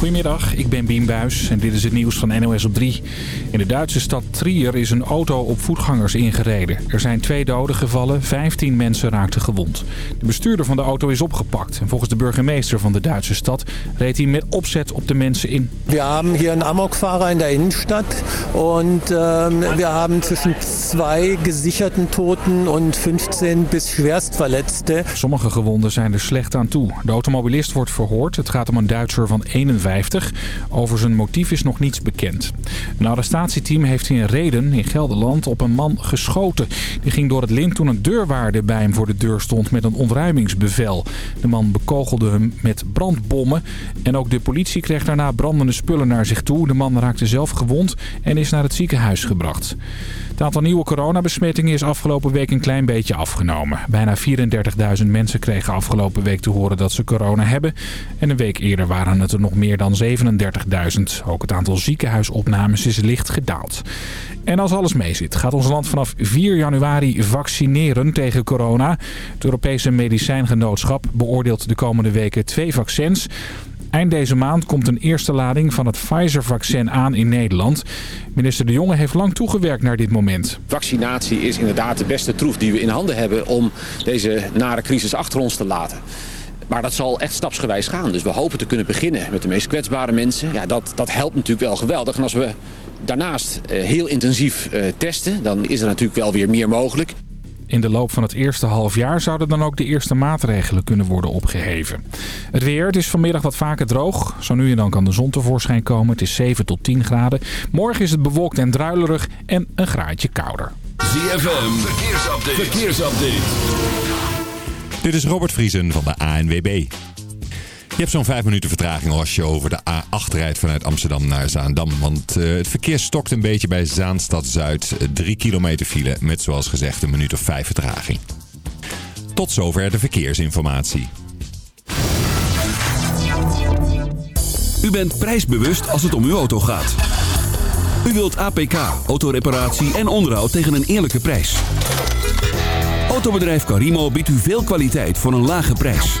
Goedemiddag, ik ben Bien Buis en dit is het nieuws van NOS op 3. In de Duitse stad Trier is een auto op voetgangers ingereden. Er zijn twee doden gevallen, 15 mensen raakten gewond. De bestuurder van de auto is opgepakt. En volgens de burgemeester van de Duitse stad reed hij met opzet op de mensen in. We hebben hier een Amokfahrer in de Innenstadt. En uh, we hebben tussen twee gesicherten Toten en 15 bis schwerst Verletzte. Sommige gewonden zijn er slecht aan toe. De automobilist wordt verhoord. Het gaat om een Duitser van 51. Over zijn motief is nog niets bekend. Een arrestatieteam heeft in Reden in Gelderland op een man geschoten. Die ging door het lint toen een deurwaarde bij hem voor de deur stond met een ontruimingsbevel. De man bekogelde hem met brandbommen. En ook de politie kreeg daarna brandende spullen naar zich toe. De man raakte zelf gewond en is naar het ziekenhuis gebracht. Het aantal nieuwe coronabesmettingen is afgelopen week een klein beetje afgenomen. Bijna 34.000 mensen kregen afgelopen week te horen dat ze corona hebben. En een week eerder waren het er nog meer dan 37.000. Ook het aantal ziekenhuisopnames is licht gedaald. En als alles meezit, gaat ons land vanaf 4 januari vaccineren tegen corona. Het Europese Medicijngenootschap beoordeelt de komende weken twee vaccins. Eind deze maand komt een eerste lading van het Pfizer-vaccin aan in Nederland. Minister De Jonge heeft lang toegewerkt naar dit moment. Vaccinatie is inderdaad de beste troef die we in handen hebben om deze nare crisis achter ons te laten. Maar dat zal echt stapsgewijs gaan. Dus we hopen te kunnen beginnen met de meest kwetsbare mensen. Ja, dat, dat helpt natuurlijk wel geweldig. En als we daarnaast heel intensief testen, dan is er natuurlijk wel weer meer mogelijk. In de loop van het eerste half jaar zouden dan ook de eerste maatregelen kunnen worden opgeheven. Het weer, het is vanmiddag wat vaker droog. Zo nu en dan kan de zon tevoorschijn komen. Het is 7 tot 10 graden. Morgen is het bewolkt en druilerig en een graadje kouder. ZFM, verkeersupdate. verkeersupdate. Dit is Robert Vriesen van de ANWB. Hebt zo'n 5 minuten vertraging als je over de A8 rijdt vanuit Amsterdam naar Zaandam. Want uh, het verkeer stokt een beetje bij Zaanstad Zuid. 3 kilometer file met zoals gezegd een minuut of 5 vertraging. Tot zover de verkeersinformatie. U bent prijsbewust als het om uw auto gaat. U wilt APK, autoreparatie en onderhoud tegen een eerlijke prijs. Autobedrijf Carimo biedt u veel kwaliteit voor een lage prijs.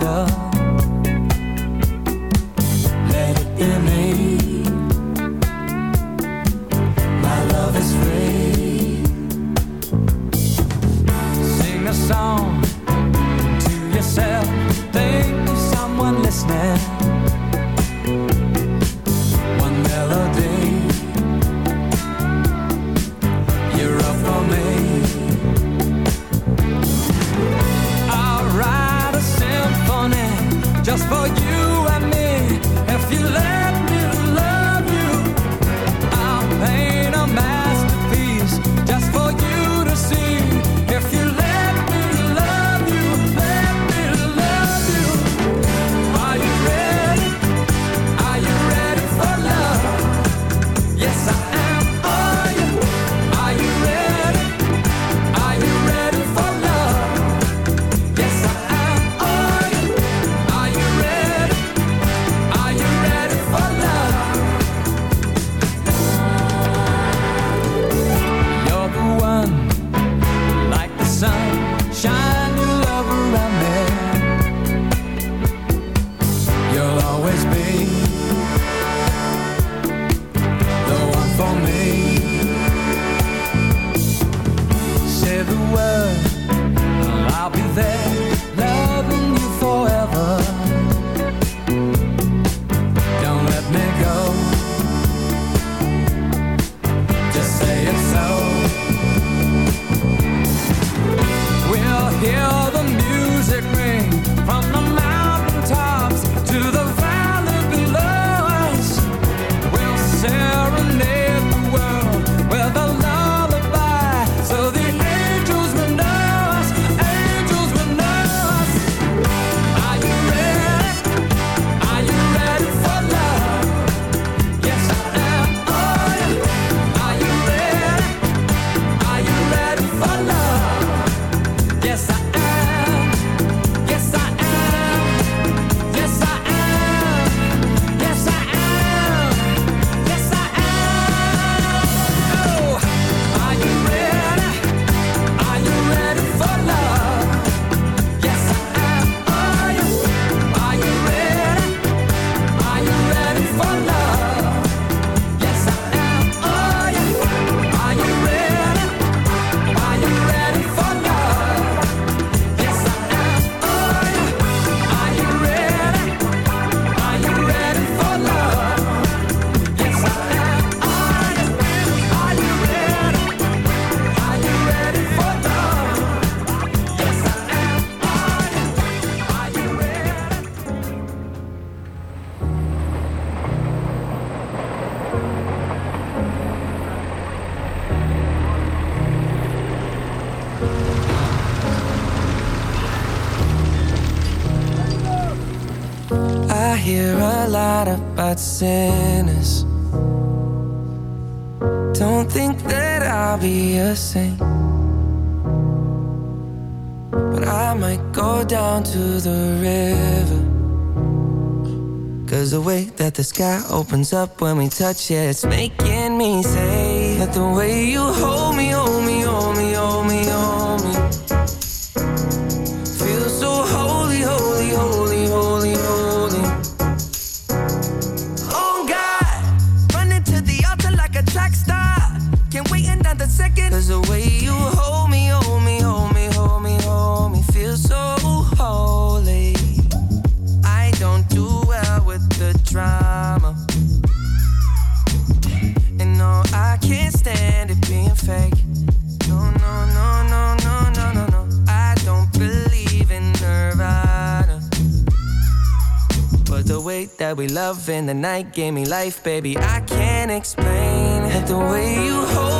的 the sky opens up when we touch it. It's making me say that the way you hold me. Oh, the night gave me life, baby. I can't explain the way you hold.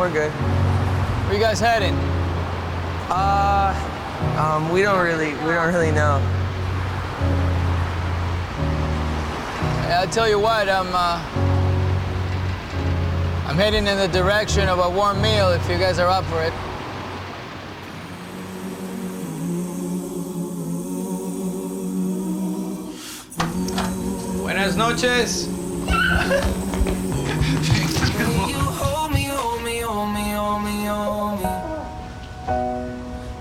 We're good. Where you guys heading? Uh, um, we don't really, we don't really know. Hey, I'll tell you what, I'm, uh, I'm heading in the direction of a warm meal if you guys are up for it. Buenas noches.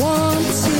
want to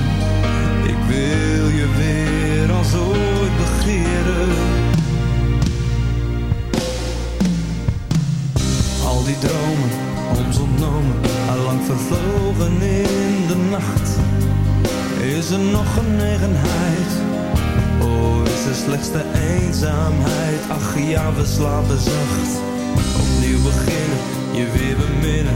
Wil je weer als ooit begeren? Al die dromen, ons ontnomen, lang vervlogen in de nacht. Is er nog genegenheid? eigenheid? oh, is er slechts de eenzaamheid? Ach ja, we slapen zacht. Opnieuw beginnen, je weer beminnen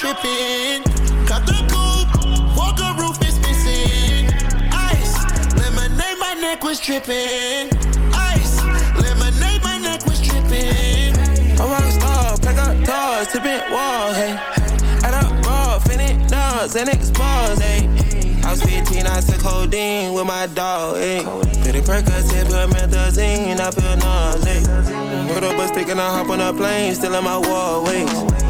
tripping. Cut the coupe, walker roof is missing. Ice, lemonade, my neck was tripping. Ice, lemonade, my neck was tripping. A rock star, pack up doors, tipping walls, hey. Add up raw, finish dogs, and expose, hey. I was 15, I took codeine with my dog, hey. Pretty Percocet, put methazine, I feel nauseous. Put up a stick and I hop on a plane, still in my wallways.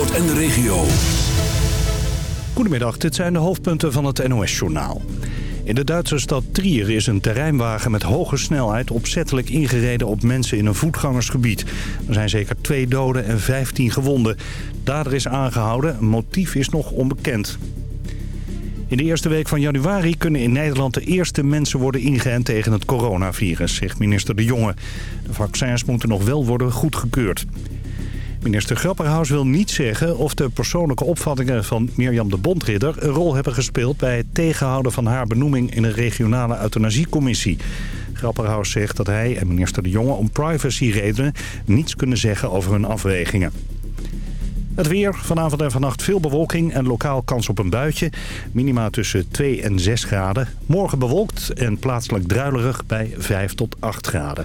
En de regio. Goedemiddag, dit zijn de hoofdpunten van het NOS-journaal. In de Duitse stad Trier is een terreinwagen met hoge snelheid opzettelijk ingereden op mensen in een voetgangersgebied. Er zijn zeker twee doden en 15 gewonden. Dader is aangehouden, motief is nog onbekend. In de eerste week van januari kunnen in Nederland de eerste mensen worden ingeënt tegen het coronavirus, zegt minister De Jonge. De vaccins moeten nog wel worden goedgekeurd. Minister Grapperhaus wil niet zeggen of de persoonlijke opvattingen van Mirjam de Bondridder een rol hebben gespeeld bij het tegenhouden van haar benoeming in een regionale euthanasiecommissie. Grapperhaus zegt dat hij en minister De Jonge om privacyredenen niets kunnen zeggen over hun afwegingen. Het weer, vanavond en vannacht veel bewolking en lokaal kans op een buitje. Minima tussen 2 en 6 graden. Morgen bewolkt en plaatselijk druilerig bij 5 tot 8 graden.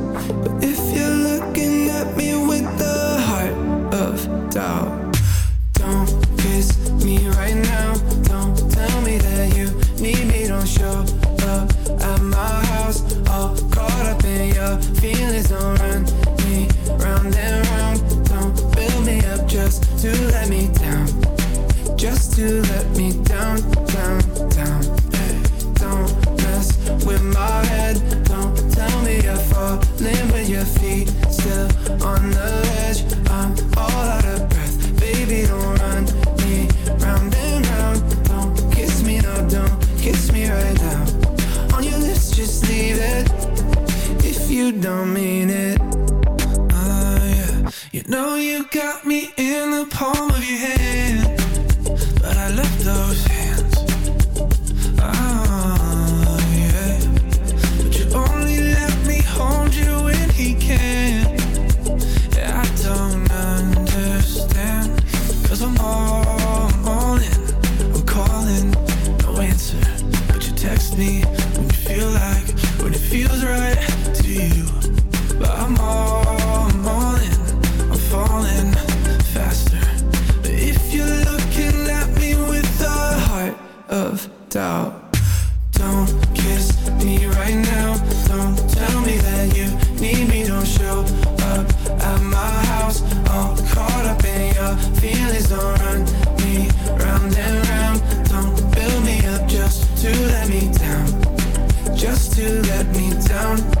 down.